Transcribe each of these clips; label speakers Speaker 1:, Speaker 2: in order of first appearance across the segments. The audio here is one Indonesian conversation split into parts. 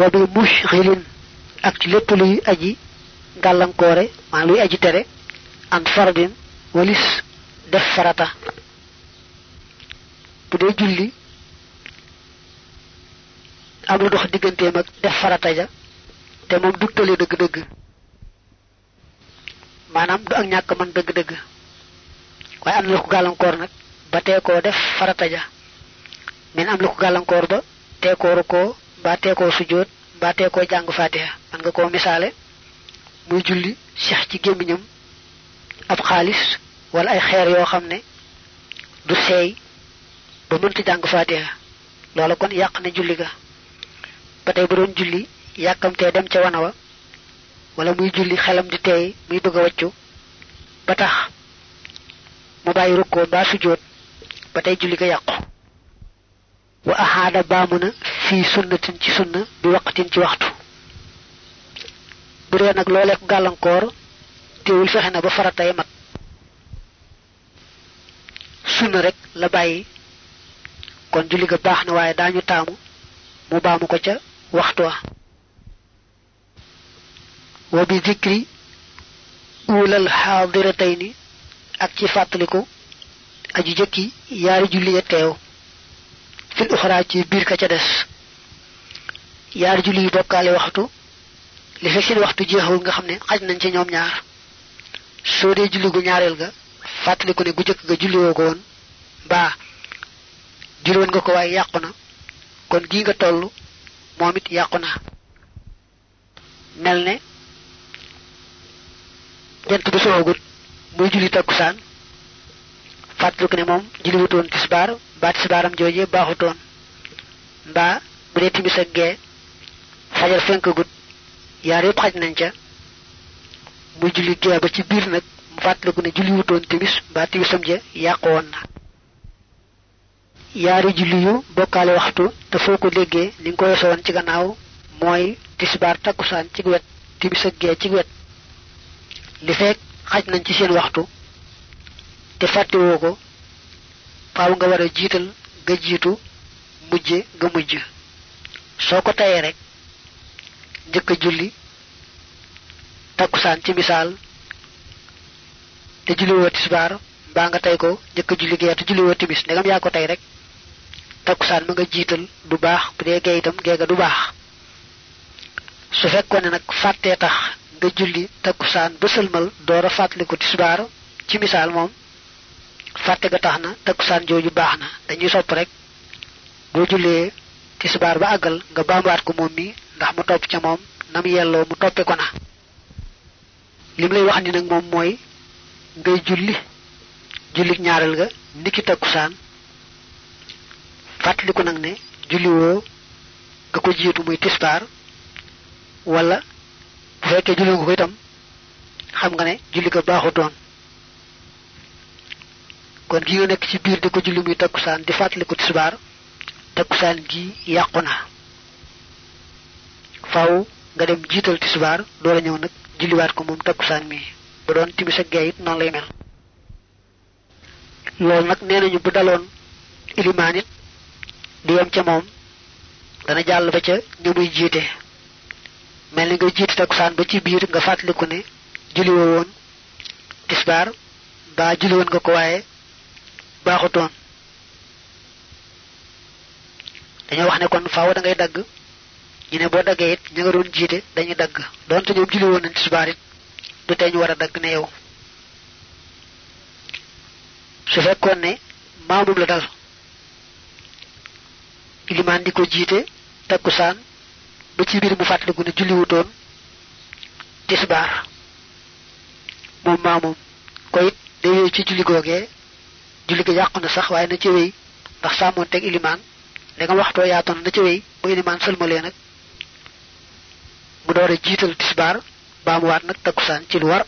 Speaker 1: wa bi mushghilin ak lepp luy aji gàllankoore maa luy aji tere an fardin walis def farata. Bu dee julli am lu dox digganteem ak def farata ja te moom dugtale dëgg-dëgg. Maanaam du ak ñàkk man dëgg-dëgg. Waaye am na lu ko gàllankoor ba def farata ja. Men am lu ko gàllankoor ba tee koo rukoo ba tee koo sujjóot ba tee koo jàng fatiha. Man nga koo misaale muy julli seex ci gémmiñam ab xaalis wala ay xeer yoo xam ne du seey ba mënta jàng fatiha. Loola kon yàq na julli ga. Ba tey bu doon julli yàkkamtee dem ca wana wa wala muy julli xelam di teey muy bëgg waccu ba tax mu bàyyi ba tey julli ga wa baamu na fi sunnatin ci sunna bi waqtin ci waxtu. Bu nag loolee ko gàllankoor teewul fexe na ba faratay mat sunna rek la bàyyi. Kon julli ga baax na waaye daañu taamu mu baamu ko ca waxtu wa. Wa bi zikri ulal xaadiratayni ak ci fàttaliku aju jëkki yaari julli ya teew. Fil uxra ci biir ka ca des. Yaari julli bokkaale waxtu li fekk seen waxtu jeexul nga xam ne xaj nañ ci ñoom ñaar. Soo dee julli gu ñaareel ga fàttaliku ne gu jëkk ga julli woo ko woon mbaa julli woon nga ko waaye yàqu kon gii nga toll moom it yàqu na. Mel soogut muy julli takkusaan fàttaliku ne moom julli wutoon tisbaar mbaa tisbaaram jooje baaxutoon mbaa bu dee timis ak gee fajar fenk gut yaar yépp xaj nañ ca. Muy julli gee ba ci biir nag mu fàttaliku ne julli wutoon timis mbaa timisam ja yàqu woon na yaari julli yu bokkaale waxtu te foo ko déggee ni nga ko yeso woon ci gannaaw mooy tisbaar takkusaan ci wet timis ak gee ci wet. Li fekk xaj nañ ci seen waxtu te fàttewoo ko faaw nga war a jiital nga jiitu mujje nga mujj. Soo ko tayee rek njëkk julli takkusaan ci misaal te julliwoo tisbaar mbaa nga tey ko njëkk julli gee te julliwoo timis. Ndegam yaa ko tey rek takkusaan ma nga jiital du baax bu dee gee itam geega du baax. Su fekkoon ne nag tax nga julli takkusaan door a fàttaliku ci misaal moom fàtte ga tax na takkusaan jooju baax na. Dañuy sopp rek boo jullee tisbaar ba àggal nga bambaat ko moom mi ndax mu topp ca moom nam yelloo mu toppe ko na. Lim lay wax ni nag moom mooy ngay julli jullik ñaareel ga niki takkusaan. Fàttaliku nag ne julli woo nga ko jiitu muy tisbaar wala bu fekkee julli nga ko itam xam nga ne julli ga kon gi nga nekk ci biir di ko julli muy takkusaan di gi yàqu na. Nga dem jiital tisbaar door a ñëw nag julliwaat ko moom takkusaan mi. Bu doon timis ak gee it noonu lay mel. Loolu nag nee nañu bu daloon ilimaan it di yem ca moom dana jàll ba ca ñu muy jiite. Mel nga jiite takkusaan ba ci biir nga ne julli woo woon tisbaar ba julli woon nga ko baaxutoon. Dañoo wax ne kon faaw da dagg ñu ne boo daggee it ña jiite dañuy dagg. Donte ñoom julli ñu war a dagg ne yow. Su fekkoon ne maamum la dal ilimaan di ko jiite ci biir mu fàttaliku ne julli tisbaar moom maamum ko it day ci julli googee julli ga yàqu sax waaye na ci wéy. Ndax sàmmoon teg ilimaan da nga waxtoo yaatoon na ci wéy bu ilimaan sëlmalee nag mu door a jiital tisbaar baamuwaat nag takkusaan ci war.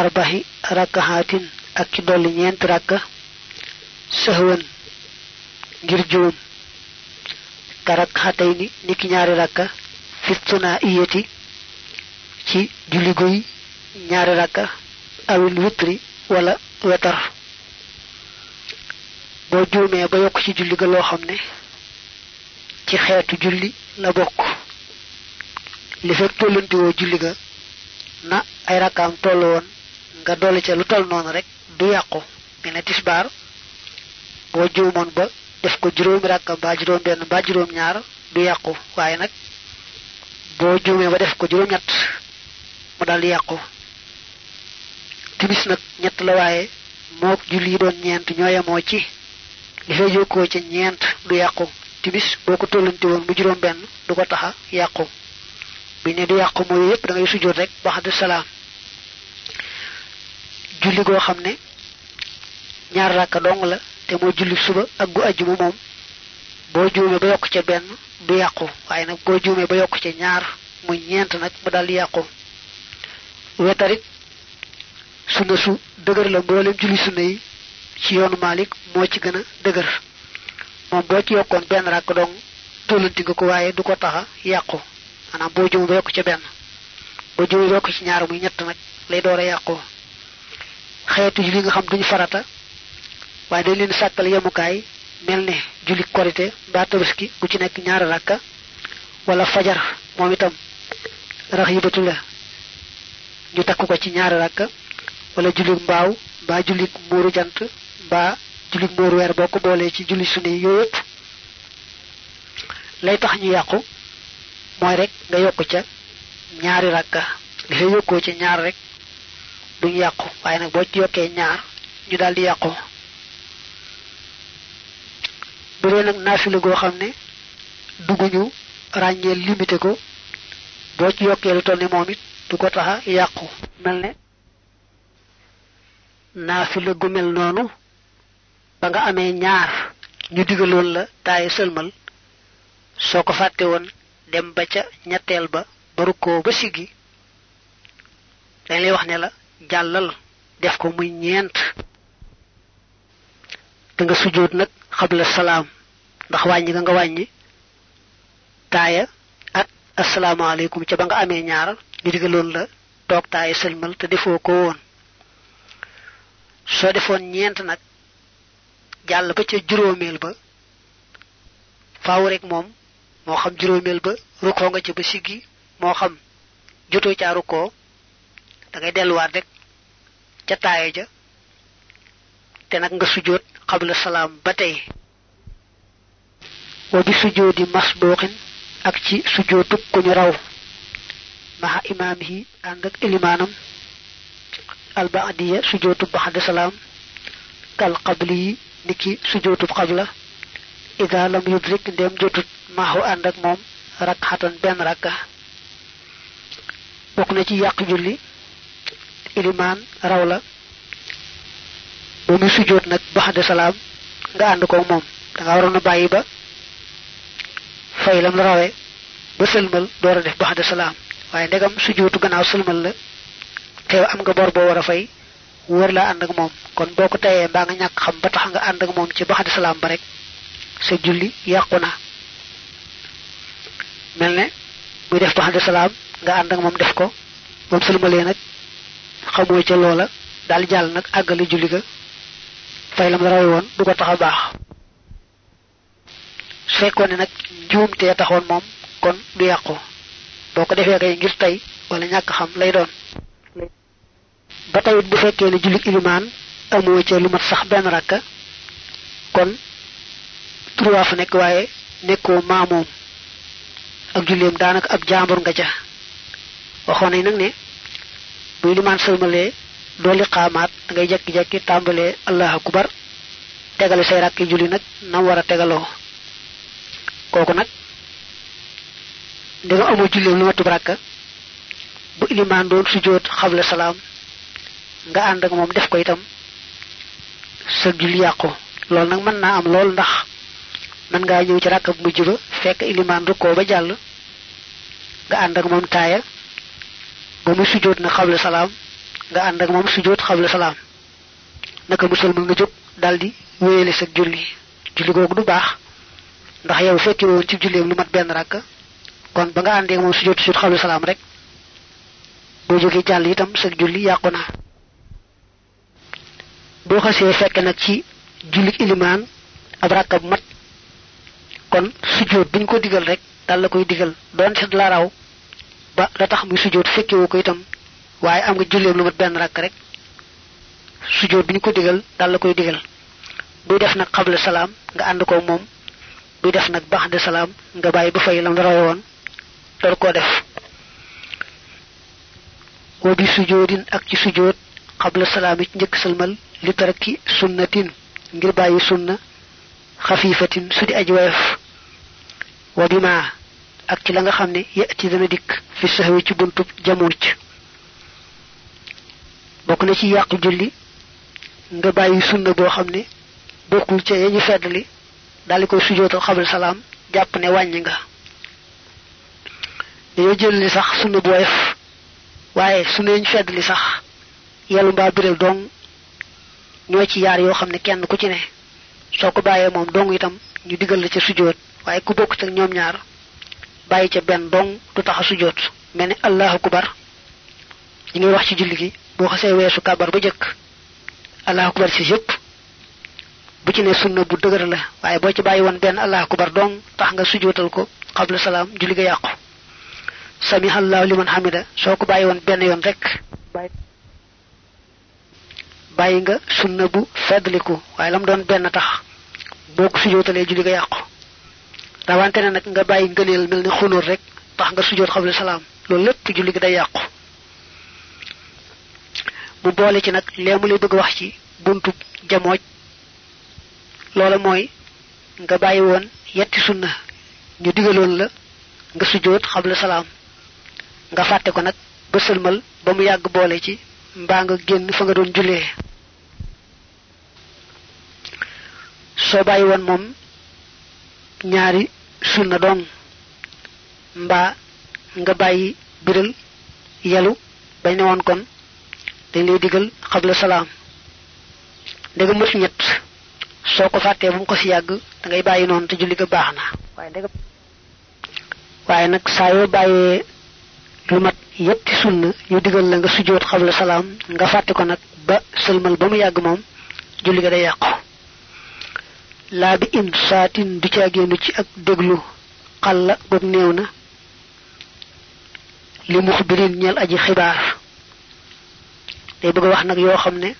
Speaker 1: Arbahi rakkaxaatin ak ci dolli ngir juum. Ka rakkaxatay ni niki ñaari rakka fistuna iyati ci julli ñaari rakka awil witri wala wetar. Boo juumee ba yokk ci julli ga loo xam ne ci xeetu julli la bokk. Li fekk tollantiwoo julli ga na ay rakkaam toll woon nga dolli ca lu toll noonu rek du yàqu. Mel ne tisbaar boo juumoon ba def ko juróomi rakka mbaa juróom benn mbaa juróom ñaar du yàqu. Waaye nag boo juumee ba def ko juróom ñett mu dal timis nag ñett la waaye mook julli doon ñeent ñoo ci li fay jokkoo ca ñeent du yàqu timis boo ko tollanti woon mu juróom benn du ko taxa yàqu bi ne du yàqu mooy yépp da ngay sujjóot rek baxadu salaam julli goo xam ne ñaar rakka dong la te mooy julli suba ak gu ajjuma moom boo juumee ba yokk ca benn du yàqu waaye nag boo juumee ba yokk ca ñaar muy ñeent nag mu dal yàqu wetarit sunna su dëgër la mboolem julli sunna yi ci yoonu malik moo ci gën a dëgër. moom boo ci yokkoon benn rakk dong tollanti nga ko waaye du ko taxa yàqu. maanaam boo juumee ba yokk ca benn. boo juumee ba yokk ci ñaar muy ñett nag lay door a yàqu. xeetu julli nga xam duñu farata waaye dañ leen sàkkal yemukaay mel ne julli korité mbaa tabaski bu ci nekk ñaari rakka wala fajar moom itam rax la. ñu takk ko ci ñaari rakka wala julli mbaaw mbaa julli muuru jant mbaa julli muuru weer boo ko boolee ci julli yooyu yëpp lay tax ñu yàqu mooy rek nga yokk ca ñaari rakka. Li fay yokkoo ci ñaar rek duñ yàqu waaye nag boo ci yokkee ñaar ñu daal di yàqu. Bu dee nag naafila goo xam ne dugguñu limité ko boo ci lu toll ni moom it du ko taxa yàqu. Mel ne naafila gu mel noonu ba nga amee ñaar ñu digaloon la taaye sëlmal soo ko fàtte woon dem ba ca ñetteel ba ba rukkoo ba siggi dañ lay wax ne la jàllal def ko muy ñeent. Da nga sujjóot nag xabla salaam ndax wàññi nga nga ak asalaamaaleykum ca ba nga amee ñaar ñu la toog taaya sëlmal te ko woon soo defoon ñeent nag jàll ba ca juróomeel ba faaw rek moom moo xam juróomeel ba rukkoo nga ca ba siggi moo xam jotoo caa rukkoo da ngay delluwaat rek ca taaya ja te nag nga sujjóot xabla salaam ba tey. Wa bi sujjóoti masbuuxin ak ci ku ñu raw maxa imaamihi ànd ak ilimaanam albaadiya sujjóotu baxda salaam kal qabli niki sujjóotu qabla. Ida lam yudrik ndem jotut maaxu ànd ak moom rak xatan benn rakka bokk na ci yàq julli ilimaan raw la ba muy sujjóot nag baxda salaam nga ànd ko moom. Da nga waroon a bàyyi ba fay lam la rawee ba sëlmal door a def baxda salaam waaye ndegam sujjóotu gannaaw sëlmal la teew am nga bor boo war a fay wër laa ànd ak moom. Kon boo ko tayee mbaa nga ñàkk xam ba tax nga ànd ak moom ci baxda salaam ba rek sa julli yàqu na. Mel ne muy def baxda salaam nga ànd ak moom def ko. Moom sëlmalee nag xamoo ca loola daal jàll nag àggale julli ga fay lam la rawe woon du ko tax a baax. Su fekkoon ne nag njuumtee taxoon moom kon du yàqu. Boo ko defee kay ngir tey wala ñàkk xam lay doon ba tayit bu fekkee ne jullit ilimaan amoo ca lu mat sax benn rakka kon trois fa nekk waaye nekkoo maamoom. Ak julleem daanaka ab nga ca. Waxoon nañ nag ne buy limaan sëlmalee doo li da ngay jekki-jekki tàmbalee allahu akbar tegale say rakki julli nag nam war a tegaloo. Kooku nag ndega amoo julleem lu matub rakka bu ilimaan doon sujjóot xabla salaam nga ànd ak moom def ko itam sa julli yàqu. Loolu nag mën naa am lool ndax mën ngaa ñëw ci rakka bu mujj ba fekk ilimaan rukkoo ba jàll nga ànd ak moom taaya ba muy sujjóot na xabla salaam nga ànd ak moom sujjóot xabla salaam. Naka musalmal nga daldi wéyale sa julli. Julli googu du baax ndax yow fekki woon ci julleem lu mat benn rakk kon ba nga àndee moom sujjóot sujjóot xabla salaam rek boo jógee jàll itam sa julli na boo xasee fekk nag ci jullik ilimaan ab rakka bu mat kon sujjóot buñ ko digal rek dal la koy digal. Doon set la raw ba la tax muy sujjóot fekkewu ko itam waaye am nga julleem lu mat benn rakk rek sujjóot biñ ko digal dal la koy digal. Buy def nag xabla salaam nga ànd ko moom buy def nag baax de salaam nga bàyyi ba fay lam rawe woon door koo def. Wa bi sujjóotin ak ci sujjóot xabla salaam yi njëkk salmal li taraki sunnatin ngir bàyyi sunna xafifatin su di aji woyof wa bi ma ak ci la nga xam ne yati dana dikk fi saxwi ci buntub jamuuc bokk na ci yàq julli nga bàyyi sunna boo xam ne bokkul ca yañu feddali daldi koy sujootal jàpp ne wàññi nga dañoo jël li sax sunna bu woyof waaye sunna yañu feddali sax yelu mbaa biral dong ñoo ci yaar yoo xam ne kenn ku ci ne soo ko bàyyee moom dong itam ñu digal la ca sujjóot. waaye ku bokkut ak ñoom ñaar bàyyi ca benn dong du tax a sujoot mel ni allahu akbar ñi ngay wax ci julli gi boo xasee weesu kabar ba jëkk allahu akbar ci yépp bu ci ne sunna bu dëgër la. waaye boo ci bàyyi woon benn allahu akbar dong tax nga sujjóotal ko xabla salaam julli ga yàqu. Sami allahu liman hamida soo ko bàyyi woon benn yoon rek bàyyi nga sunna bu feddliku waaye lam doon benn tax boo ko sujootalee julli nga yàqu. rawante ne nag nga bàyyi ngëneel mel ni xunóor rek tax nga sujoot xabla salaam. loolu lépp julli gi day yàqu. mu boole ci nag lee mu lay bëgg wax ci buntu jamooj. loola mooy nga bàyyi woon yetti sunna ñu digaloon la nga sujoot xabla salaam. nga fàtte ko nag ba sëlmal ba mu yàgg boole ci mbaa nga génn fa nga doon jullee. Soo bàyyi woon moom ñaari sunna doon mbaa nga bàyyi biral yelu bañ ne woon kon dañ lay digal xabla salaam. Ndega mët ñett. Soo ko fàttee bu mu ko si yàgg da ngay bàyyi noonu te julli ga baax na. Waaye nag saa yoo bàyyee lu mat yetti sunna ñu digal la nga sujjoot salaam nga fàtte ko nag ba sëlmal ba mu yàgg moom julli ga day yàqu. Laa bi in saatin du caa génnu ci ak déglu xal la boog néew na. Li ñeel aji xibaar day bëgg wax nag yoo xam ne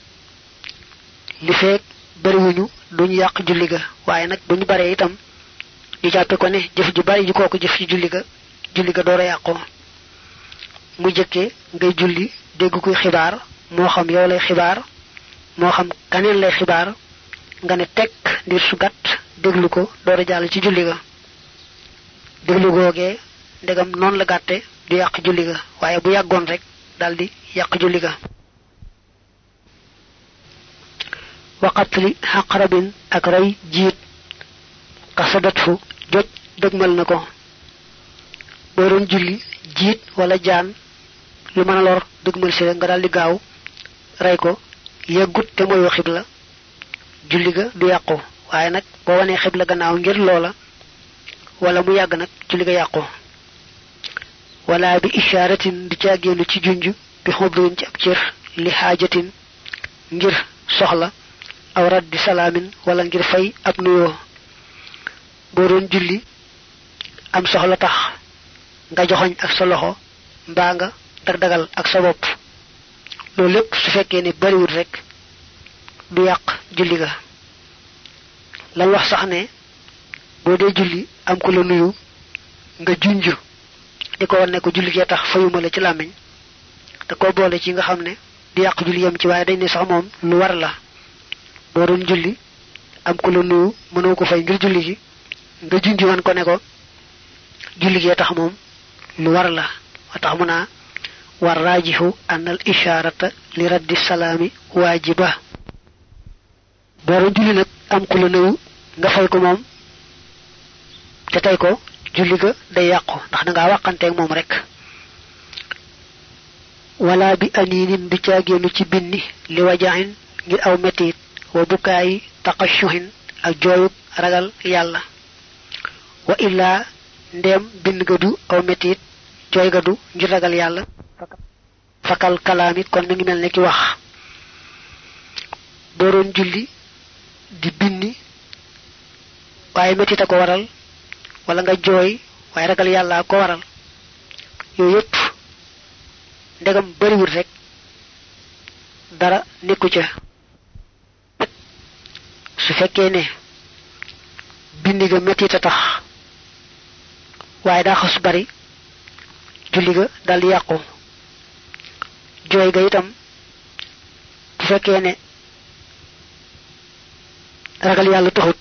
Speaker 1: li feek bariwuñu duñu yàq julli ga waaye nag bu ñu baree itam ñu jàppe ko ne jëf ju bari kooku jëf julli ga julli ga door a yàqoo mu jëkkee ngay julli dégg kuy xibaar moo xam yow lay xibaar moo xam kaneen lay xibaar nga ne tekk ndir su gàtt déglu ko door a jàll ci julli ga. Déglu googee ndegam noonu la gàtte du yàq julli ga waaye bu yàggoon rek daldi yàq julli ga. Waqatli xaqarabin ak rey jiit kasadat fu jot dëgmal na ko. Boo doon julli jiit wala jaan lu mën lor dëgmal si nga daldi gaaw rey ko. Yeggut te mooy julli ga du yàqu. Waaye nag boo wanee xibla gannaaw ngir loola wala mu yàgg nag julli ga yàqu. Wala bi ishaaratin di caagéenu ci junj bi xobluwin ci ab cër li xaajatin ngir soxla aw raddi salaamin wala ngir fay ab julli am soxla tax nga joxoñ ak sa loxo mbaa nga dag dagal ak sa bopp. Loolu lépp su fekkee ne bariwul rek du yàq julli ga. Lan wax sax ne boo dee julli am ku la nuyu nga junj di ko wan ne ko julli gee tax fayuma la ci làmmiñ te ko boole ci nga xam ne du yàq julli yem ci waaye dañ ne sax moom lu war la. Boo doon julli am ku la nuyu mënoo ko fay ngir julli gi nga junj wan ko ne ko julli gee tax moom lu war la wa tax mu naa war raajihu an al isharata li raddi salaami waajiba boo doon julli nag am ku la nuyu nga fay ko moom te tey ko julli ga day yàqu ndax da ngaa moom rek wala bi aniinin du caagéenu ci binni li wajaxin ngir aw mettit wa bukaayi taqashuhin ak jooyub ragal yàlla wa illaa ndeem bind ga du aw mettit jooy ga du ngir ragal yàlla fakal kalaami kon mi ngi mel ne ki wax. Boo doon julli di binni waaye mettit a ko waral wala nga jooy waaye ragal yàlla ko waral yépp ndegam bariwul rek dara nekku ca. Su fekkee ne bindi ga metti ta tax waaye daa xas bari. Julli ga dal yàqu. Jooy ga itam bu fekkee ne ragal yàlla taxut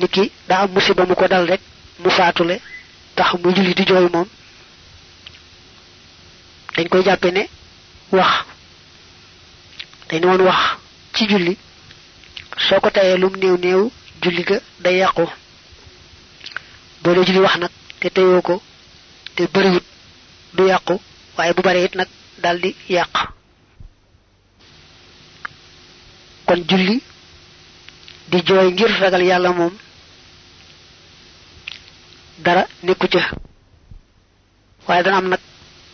Speaker 1: niki daa am musiba mu ko dal rek mu faatule tax mu julli di jooy moom. Dañ koy jàppe ne wax. Dañ woon wax ci julli. Soo ko tayee lum néew néew julli ga day yàqu boo dee julli wax nag te teyoo ko te bariwut du yàqu waaye bu bare it nag daldi yàq. Kon julli di jooy ngir ragal yàlla moom dara nekku ca. Waaye dana am nag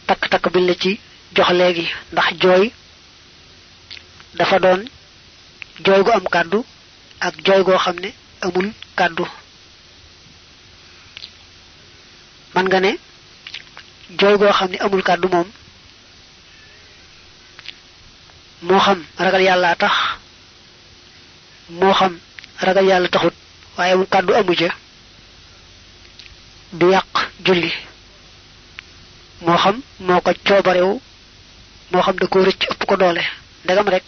Speaker 1: takk-takk bi la ci jox léegi ndax jooy dafa doon jooy gu am kàddu ak jooy goo xam ne amul kàddu man nga ne jooy goo xam amul kàddu moom moo xam ragal yàlla tax moo xam ragal yàlla taxut waaye mu kàddu amu ca du yàq julli. Moo xam moo ko coobarewu moo xam da ko rëcc ëpp ko doole. Ndegam rek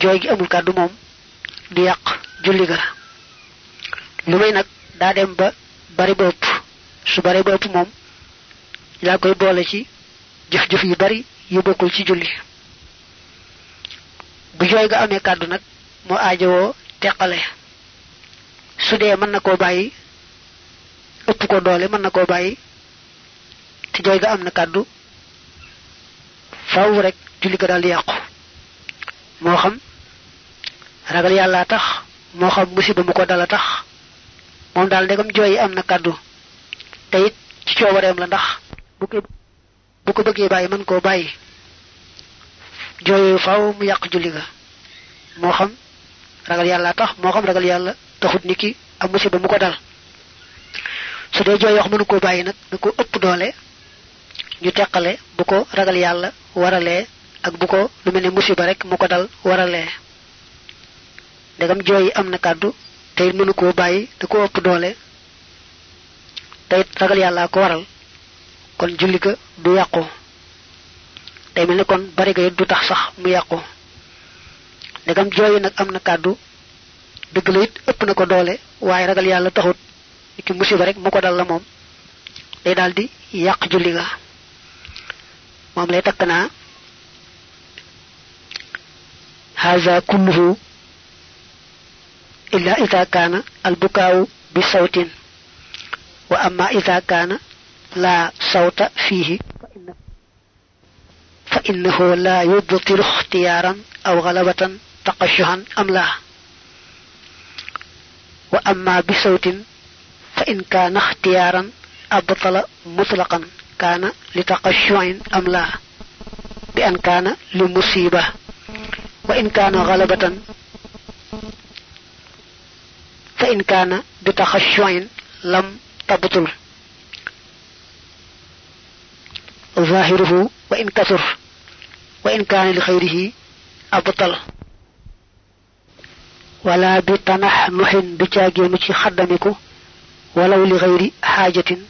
Speaker 1: gi amul kàddu moom du yàq julli ga. Lu may dem ba bari su bari ba ëpp moom yaa koy boole ci jëf-jëf yu bari yu bokkul ci julli. Bu jooy ga amee kàddu nag moo aajowoo teqale. Su dee mën na koo bàyyi ëpp ko doole mën na koo bàyyi te jooy ga am na kàddu faaw rek julli ga daal di moo xam ragal yàlla tax moo xam musiba mu ko dala tax ndegam jooy yi am te it ci coobareem la ndax bu ko bu ko bëggee bàyyi mën koo bàyyi jooy yooyu faaw mu yàq julli ga moo xam ragal yàlla tax moo xam ragal yàlla taxut niki am musiba mu ko dal su dee jooy wax mënu koo bàyyi nag da ko ëpp doole ñu teqale bu ko ragal yàlla waralee ak bu ko lu mel ne musiba rek mu ko dal waralee ndegam jooy am na kàddu te mënu koo bàyyi da ko ëpp doole te it ragal yàlla ko waral. Kon julli ga du yàqu. Day mel ne kon bari ga du tax sax mu yàqu. Ndegam jooy yi nag am na kàddu. Dëgg la it ëpp na ko doole waaye ragal yàlla taxut. Ki musiba rek mu ko dal la moom. Day daal di yàq julli ga. Lay takk naa haza kulluhu illa ida kaana albukaawu bi sawtin wa amma ida kaana laa sawta fiihi fa innahu laa yubtilu ixtiyaaran aw galabatan taqashuhan am laa wa amma bi sawtin fa in kaana ixtiyaaran abtala mutlaqan kaana li taqashuin am laa bi an kaana li musiba wa in kaana galabatan fa in kaana bi taxashuin lam tabtul zahiruhu wa in kasur wa in kaana li xayrihi abtal wala bi tanax nuxin du caagéenu ci xaddamiku walaw li xayri xaajatin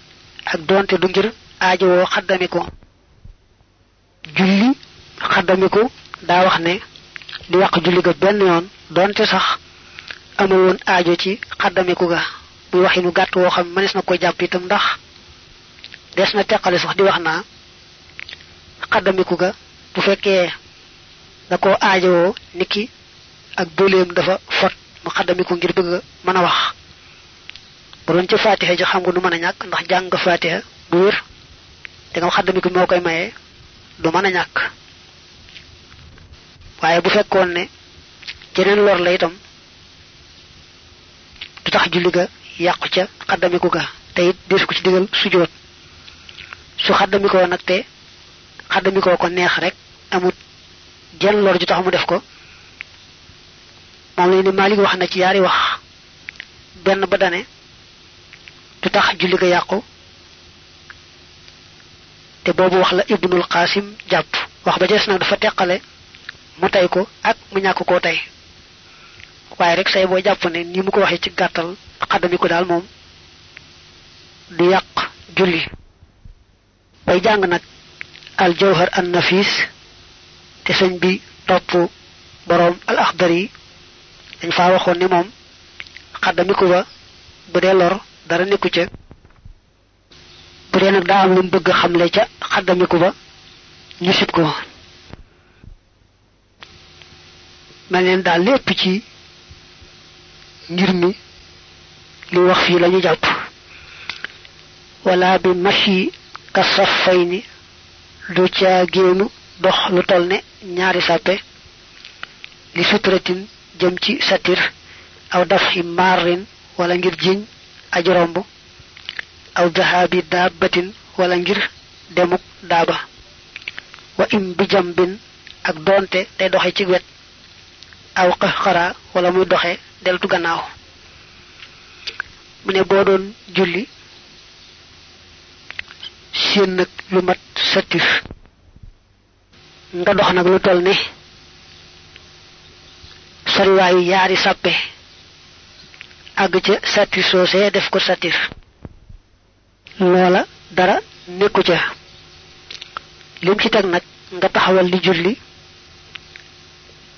Speaker 1: ak doonte du ngir aajowoo xaddamiku. julli xaddamiku daa wax ne di yàq julli ga benn yoon doonte sax amul woon aajo ci xaddamiku ga muy waxinu gàtt woo xam mënees na ko jàpp itam ndax des na teqale sax di wax naa xaddamiku ga bu fekkee da ko aajowoo niki. Ak bëleem dafa fot mu xaddamiku ngir bëgg mën wax bu ci fatiha ji xam nga du mën ñàkk ndax nga fatiha bu te nga koy maye du mën a ñàkk waaye bu fekkoon ne. Jeneen lor la itam tax julli yàqu ca xaddamiku ga. Te it desu ko ci digal sujoot su xaddamikoo nag te xaddamikoo ko neex rek amut jenn lor ju tax mu def ko. Moom la ni Maalik wax na ci yaari wax. Benn ba dane du tax julli ga yàqu? Te boobu wax la ibnul qasim jàpp. Wax ba des nag dafa teqale mu tay ko ak mu ñàkk koo tay waaye rek say boo jàpp ne ni mu ko waxee ci gàttal xaddami ko daal moom du yàq julli. Bay jàng nag al jawhar an nafis te sëñ bi topp boroom al akhdari dañ faa waxoon ni moom xaddami ko ba bu dee lor dara nekku ca. Bu dee nag daa am lu bëgg ca ko ba ñu sib ko. Ci ngir mi li wax fii lañu jàpp. Wala bi mashi ka safayni du ca géenu dox lu tol ne ñaari sàppe li sutratin jëm ci satir aw dafhi marrin wala ngir jiñ aji romb aw dabbatin wala ngir demuk daaba. Wa im bi jambin ak donte day doxe ci wet aw xara wala muy doxe deltu gannaaw. Mu ne boo doon julli seen nag lu mat satir nga dox nag lu toll ne soriwaayu yaari sàppe àgg ca satir soosee def ko satir loola dara nekku ca. Lim ci teg nag nga taxawal li julli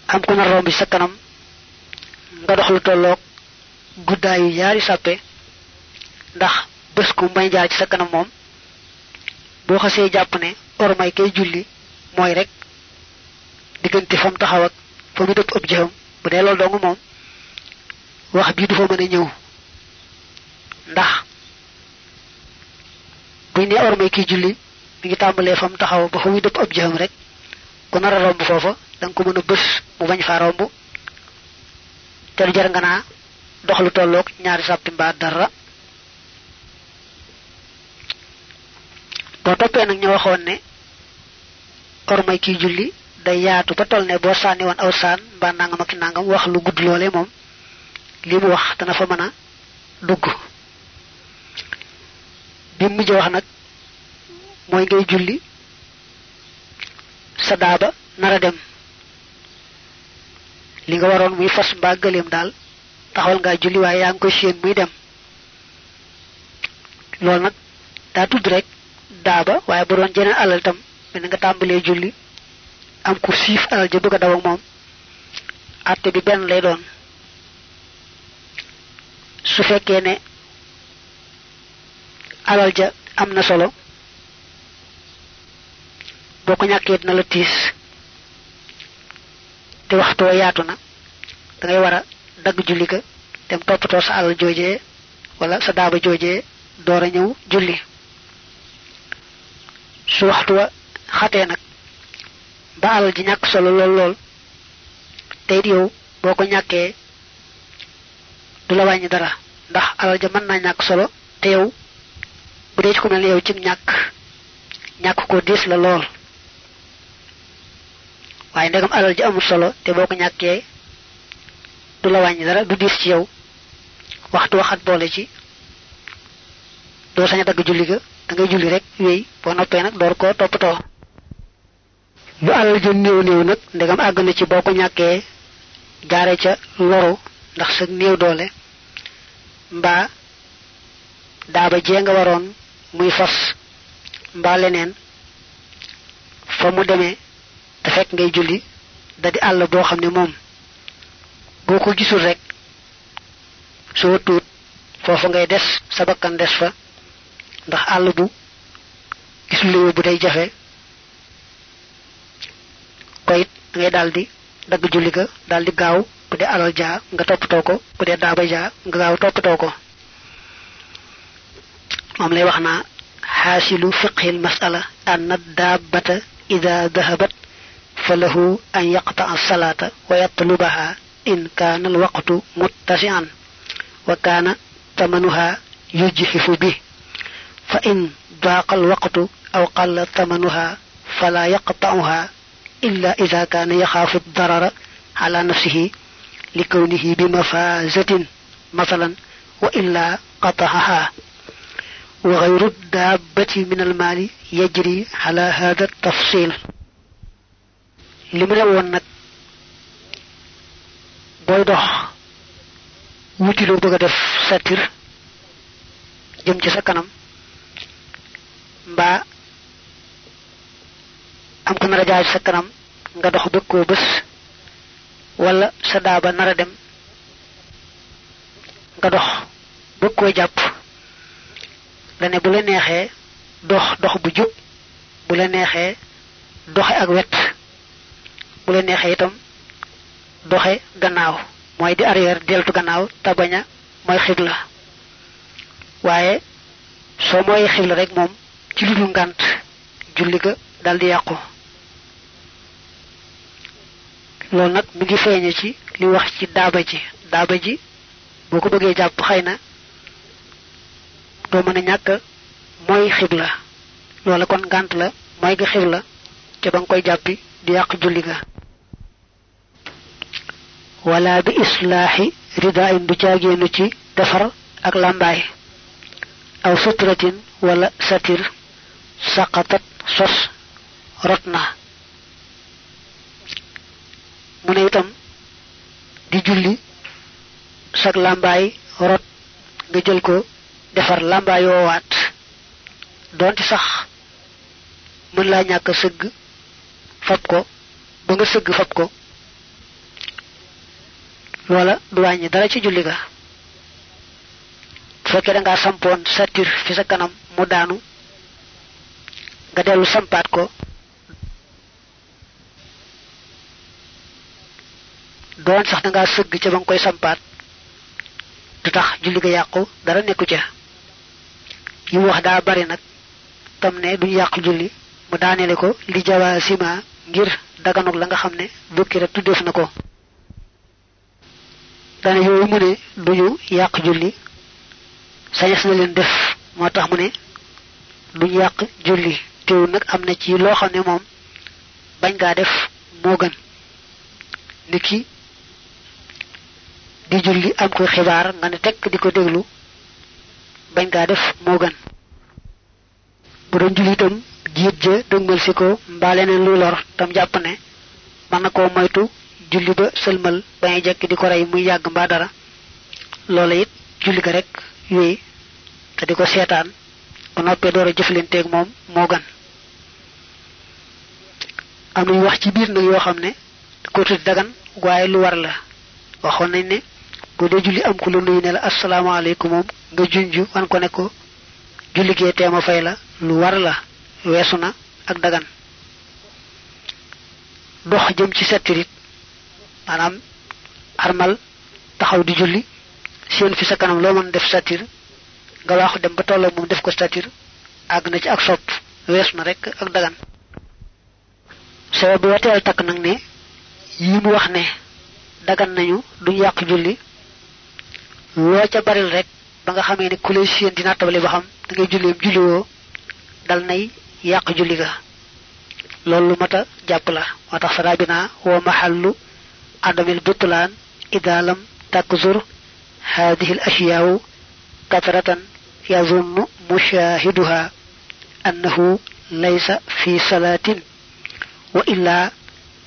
Speaker 1: am ku na romb sa kanam nga dox lu tolloog guddaayu yaari sàppe ndax bés ku may jaar ci sa kanam moom boo xasee jàpp ne ormay kay julli mooy rek diggante fam taxaw ak fa mu dëpp ëpp jëxam bu dee loolu dong moom wax bii du fa mën ñëw. Ndax buñ ne ormay kiy julli mi ngi tàmbalee fam taxaw ba fa dëpp ëpp jëxam rek ku nar a romb foofa da nga ko mën a bés mu bañ faa romb. Te jar nga naa dox lu ñaari sàppi mbaa dara. Boo toppee ñu waxoon ne ormay kiy julli day yaatu ba toll ne boo sànni woon aw saan mbaa nangam ak nangam wax lu gudd loole moom li mu wax dana fa dugg. Bi wax ngay julli sa daaba nara dem li nga waroon muy fas mbaa gëleem daal taxawal ngaa julli waaye yaa ngi koy séen muy dem. Loolu nag daa tudd rek daaba waaye bu doon jeneen alal tam mel nga tàmbalee julli am ku siif alal ja bëgg a daw ak moom àtte bi benn lay doon. Su fekkee ne alal ja am na solo boo ko ñàkkee dina la tiis. Te waxtoo yaatu na da ngay war a dagg julli ga dem toppatoo sa alal joojee wala sa daaba joojee door a ñëw julli. Su waxtu wa xatee nag ba alal ji ñàkk solo lool lool te it yow boo ko ñàkkee du la dara ndax alal ja mën naa ñàkk solo te yow bu dee ci ku mel yow ci ñàkk ñàkk ko diis la lool waaye ndegam alal ji amul solo te boo ko du la wàññi dara du diis ci yow. Waxtu waxat boole ci doo sañ a julli ga da ngay julli rek wéy boo noppee nag door koo toppatoo. Bu alal ja néew néew nag ndegam àgg na ci boo ko ñàkkee ca loru ndax sa néew doole mbaa daaba jee nga waroon muy fas mbaa leneen fa mu demee te fekk ngay julli da di àll boo xam ne moom boo ko gisul rek soo tuut foofu ngay des sa bakkan des fa ndax àll bu gisul bu day jafe. Koyit ngay daldi dagg julli ga daldi gaaw bu dee alal jaa nga toppatoo ko bu dee daaba jaa nga gaaw toppatoo ko. Moom lay wax naa xaasilu fiqhil masala anna daabata ida dahabat فله أن يقطع الصلاة ويطلبها إن كان الوقت متسعا وكان ثمنها يجحف به. فإن ضاق الوقت أو قل ثمنها فلا يقطعها إلا إذا كان يخاف الضرر على نفسه لكونه بمفازة مثلا وإلا قطعها. وغير الدابة من المال يجري على هذا التفصيل. lim rewoon nag booy dox wuti loo bëgg a def satir jëm ci sa kanam mbaa am ko nara jaay sa kanam nga dox bëgg koo bés wala sa daaba nara dem nga dox bëgg koo jàpp la ne bu la neexee dox dox bu jub bu la neexee doxe ak wet bu la neexee itam doxe gannaaw. Mooy di arrière deltu gannaaw te bañ a mooy xibla. Waaye soo mooy xibla rek moom ci lu dul ngànt julli ga dal di yàqu. Loolu nag mi ngi feeñe ci li wax ci daaba ji. Daaba ji boo ko bëggee jàpp xëy na doo mën a ñàkk xibla. Kon ngànt la mooy ga xibla ca ba nga koy jàppi di yàq julli ga wala bi islaahi ridain du caageenu ci defar ak lambaay aw sutratin wala satir saqatat sos rotna mu ne itam di julli sak lambaay rot nga jël ko defar lambaay woowaat. Donte sax mën laa ñàkk sëgg fab ko ba nga sëgg fab ko loola du wàññi dara ci julli ga. Fekkee da ngaa sampoon satir fi sa kanam mu daanu nga dellu sampaat ko. Doon sax da ngaa sëgg ca ba nga koy sampaat. Du tax julli ga yàqu dara nekku ca. Yi wax daa bari nag tam ne duñ yàq julli mu daanele ko li jawaa sima ngir daganuk la nga xam ne bukki rek tuddeef na ko dana yooyu mu ne duñu yàq julli. Sañes na leen def moo tax mu ne duñ yàq julli. Teew nag am na ci loo xam ne bañ def moo gën. Niki di julli am ko xibaar nga ne tekk di ko déglu bañ ngaa def moo gën. Bu doon julli itam jiit ja si ko mbaa lu lor tam jàpp ne mën na koo moytu julli ba sëlmal bañay jekk di ko rey muy yàgg mbaa dara. Loola it julli ga rek yooyu te di ko seetaan bu noppee door gën. Am wax ci biir ko dagan waaye lu war la. Waxoon nañ ne bu dee julli am ku la nuyu ne la asalaamaaleykum moom nga junju wan ko ne ko julli gee teema fay la lu war la weesu ak dagan. Dox jëm ci maanaam armal taxaw di julli seen fi sa kanam loo mën def satir nga waxu dem ba tolloo moom def ko satir àgg na ci ak sopp weesu na rek ak dagan. Soo bu wateel takk nag ne yi mu wax ne dagan nañu duñ yàq julli loo ca baril rek ba nga xamee ne ku lay seen dina tabali ba xam da ngay julleem julliwoo dal nay yàq julli ga. Loolu lu mata jàpp la. Moo tax sarabina wa mahallu عدم البطلان إذا لم تكثر هذه الأشياء كثرة يظن مشاهدها أنه ليس في صلاة وإلا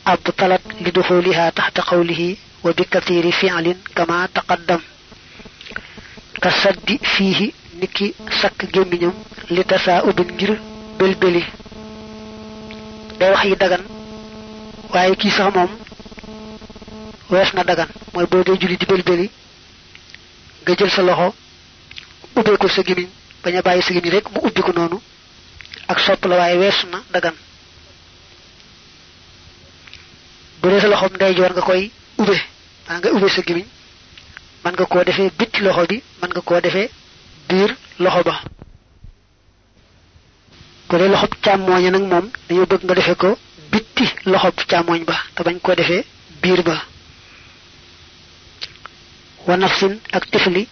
Speaker 1: أبطلت لدخولها تحت قوله وبكثير فعل كما تقدم. كسد فيه نكي سك جيمينم لتساؤب غير بالبلي دوحي دغن. دغان واي wees na dagan. Mooy boo dee julli di belbeli nga jël sa loxo ubbee ko sa gimiñ bañ a bàyyi sa gimiñ rek mu ubbi ko noonu ak sopp la waaye weesu na dagan. Bu dee sa loxom ndeyjoor nga koy ubbe maa nga ubbe sa gimiñ man nga koo defee bitti loxo bi man nga koo defee biir loxo ba. Bu dee loxob càmmooñ nag moom dañoo bëgg nga defee ko bitti ba te bañ koo defee biir ba wa nafsin ak tifli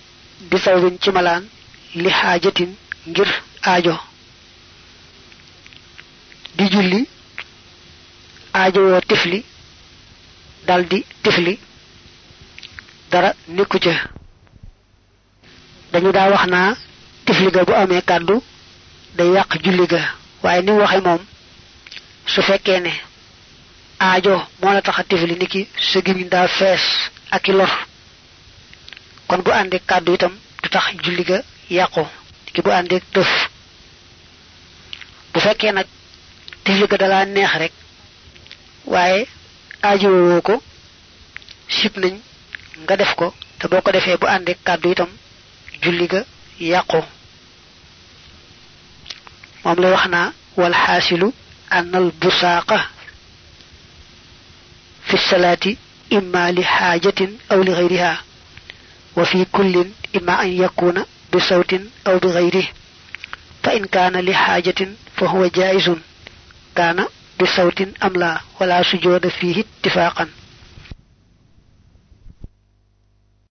Speaker 1: bi sawwin ci malaan li ngir di julli aajo tifli daldi tifli dara nekku ca. Dañu daa wax tifli ga bu amee kàddu day yàq julli ga waaye ni waxe moom su fekkee ne aajo moo la tax tifli niki sa gimiñ daa kon bu àndee kàddu itam du tax julli ga yàqu ki bu àndee tëf bu fekkee nag tifli ga dalaa neex rek waaye aajo woo ko sib nañ nga def ko te boo ko defee bu àndee kàddu itam julli ga yàqu moom lay wax naa wal xaasilu annal busaaqa fi salaati imma li xaajatin aw li gayriha wa fi kullin imma an yakuna bi sawtin aw bi gayrih fa in kaana li xaajatin fa huwa jaaisun kaana bi